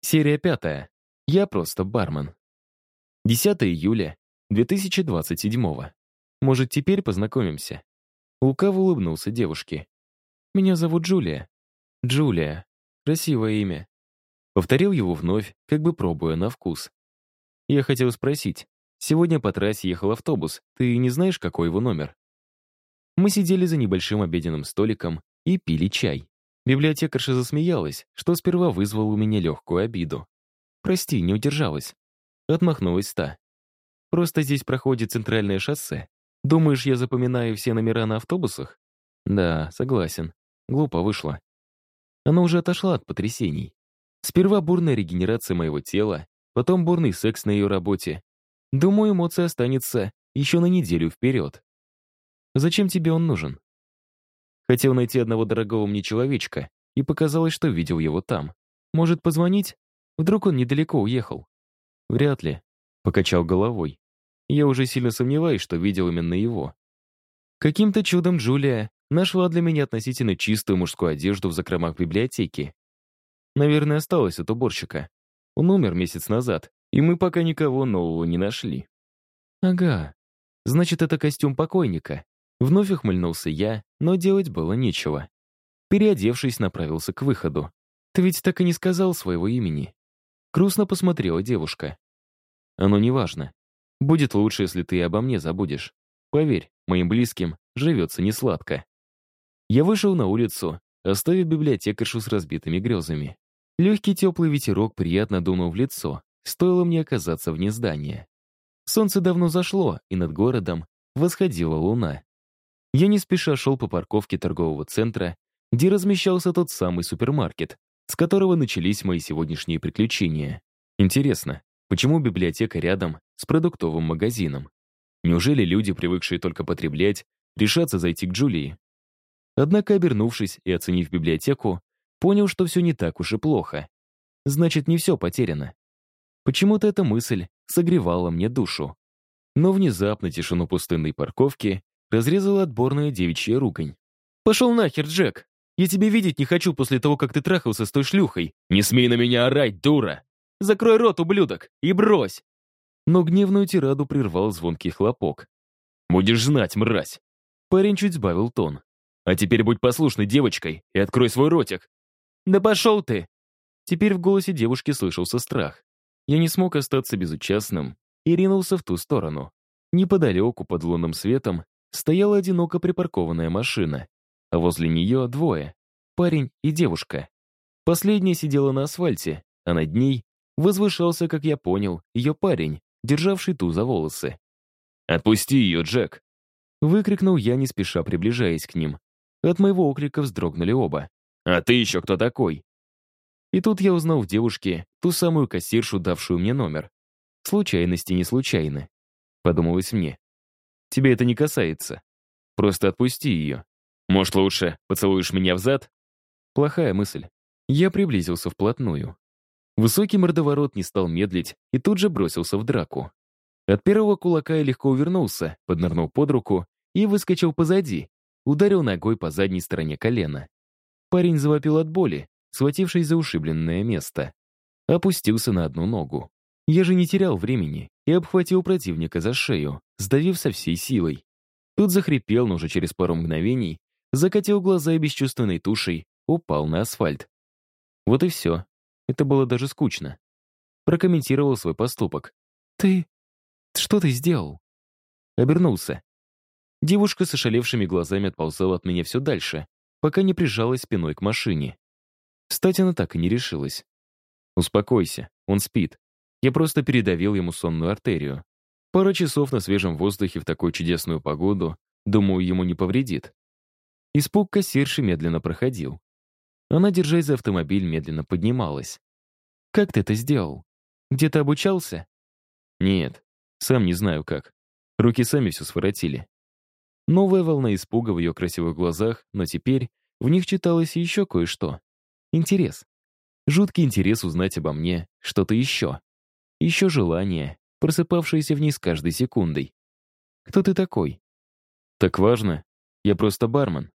Серия пятая. Я просто бармен. 10 июля 2027 Может, теперь познакомимся? Лукаво улыбнулся девушке. Меня зовут Джулия. Джулия. Красивое имя. Повторил его вновь, как бы пробуя на вкус. Я хотел спросить. Сегодня по трассе ехал автобус. Ты не знаешь, какой его номер? Мы сидели за небольшим обеденным столиком и пили чай. Библиотекарша засмеялась, что сперва вызвало у меня легкую обиду. «Прости, не удержалась». Отмахнулась та. «Просто здесь проходит центральное шоссе. Думаешь, я запоминаю все номера на автобусах?» «Да, согласен. Глупо вышло». Она уже отошла от потрясений. Сперва бурная регенерация моего тела, потом бурный секс на ее работе. Думаю, эмоция останется еще на неделю вперед. Зачем тебе он нужен? Хотел найти одного дорогого мне человечка, и показалось, что видел его там. Может, позвонить? Вдруг он недалеко уехал? Вряд ли. Покачал головой. Я уже сильно сомневаюсь, что видел именно его. Каким-то чудом Джулия нашла для меня относительно чистую мужскую одежду в закромах библиотеки. Наверное, осталось от уборщика. Он умер месяц назад, и мы пока никого нового не нашли. Ага, значит, это костюм покойника. Вновь ухмыльнулся я, но делать было нечего. Переодевшись, направился к выходу. «Ты ведь так и не сказал своего имени». Грустно посмотрела девушка. «Оно не важно. Будет лучше, если ты обо мне забудешь. Поверь, моим близким живется несладко». Я вышел на улицу, оставив библиотекаршу с разбитыми грезами. Легкий теплый ветерок приятно дунул в лицо, стоило мне оказаться вне здания. Солнце давно зашло, и над городом восходила луна. Я не спеша шел по парковке торгового центра, где размещался тот самый супермаркет, с которого начались мои сегодняшние приключения. Интересно, почему библиотека рядом с продуктовым магазином? Неужели люди, привыкшие только потреблять, решатся зайти к Джулии? Однако, обернувшись и оценив библиотеку, понял, что все не так уж и плохо. Значит, не все потеряно. Почему-то эта мысль согревала мне душу. Но внезапно тишину пустынной парковки разрезала отборная девичья ругань. «Пошел нахер, Джек! Я тебя видеть не хочу после того, как ты трахался с той шлюхой! Не смей на меня орать, дура! Закрой рот, ублюдок, и брось!» Но гневную тираду прервал звонкий хлопок. «Будешь знать, мразь!» Парень чуть сбавил тон. «А теперь будь послушной девочкой и открой свой ротик!» «Да пошел ты!» Теперь в голосе девушки слышался страх. Я не смог остаться безучастным и ринулся в ту сторону. Неподалеку, под лунным светом, стояла одиноко припаркованная машина, а возле нее двое — парень и девушка. Последняя сидела на асфальте, а над ней возвышался, как я понял, ее парень, державший ту за волосы. «Отпусти ее, Джек!» Выкрикнул я, не спеша приближаясь к ним. От моего оклика вздрогнули оба. «А ты еще кто такой?» И тут я узнал в девушке ту самую кассиршу, давшую мне номер. Случайности не случайны. Подумалось мне. Тебе это не касается. Просто отпусти ее. Может, лучше поцелуешь меня в зад? Плохая мысль. Я приблизился вплотную. Высокий мордоворот не стал медлить и тут же бросился в драку. От первого кулака я легко увернулся, поднырнул под руку и выскочил позади, ударил ногой по задней стороне колена. Парень завопил от боли, схватившись за ушибленное место. Опустился на одну ногу. Я же не терял времени и обхватил противника за шею, сдавив со всей силой. Тут захрипел, но уже через пару мгновений закатил глаза и бесчувственной тушей упал на асфальт. Вот и все. Это было даже скучно. Прокомментировал свой поступок. «Ты... что ты сделал?» Обернулся. Девушка с ошалевшими глазами отползала от меня все дальше, пока не прижалась спиной к машине. Встать она так и не решилась. «Успокойся, он спит. Я просто передавил ему сонную артерию. Пара часов на свежем воздухе в такую чудесную погоду, думаю, ему не повредит. Испуг кассирши медленно проходил. Она, держась за автомобиль, медленно поднималась. «Как ты это сделал? Где-то обучался?» «Нет, сам не знаю как. Руки сами все своротили». Новая волна испуга в ее красивых глазах, но теперь в них читалось еще кое-что. Интерес. Жуткий интерес узнать обо мне что-то еще. Еще желание, просыпавшееся в ней с каждой секундой. «Кто ты такой?» «Так важно. Я просто бармен.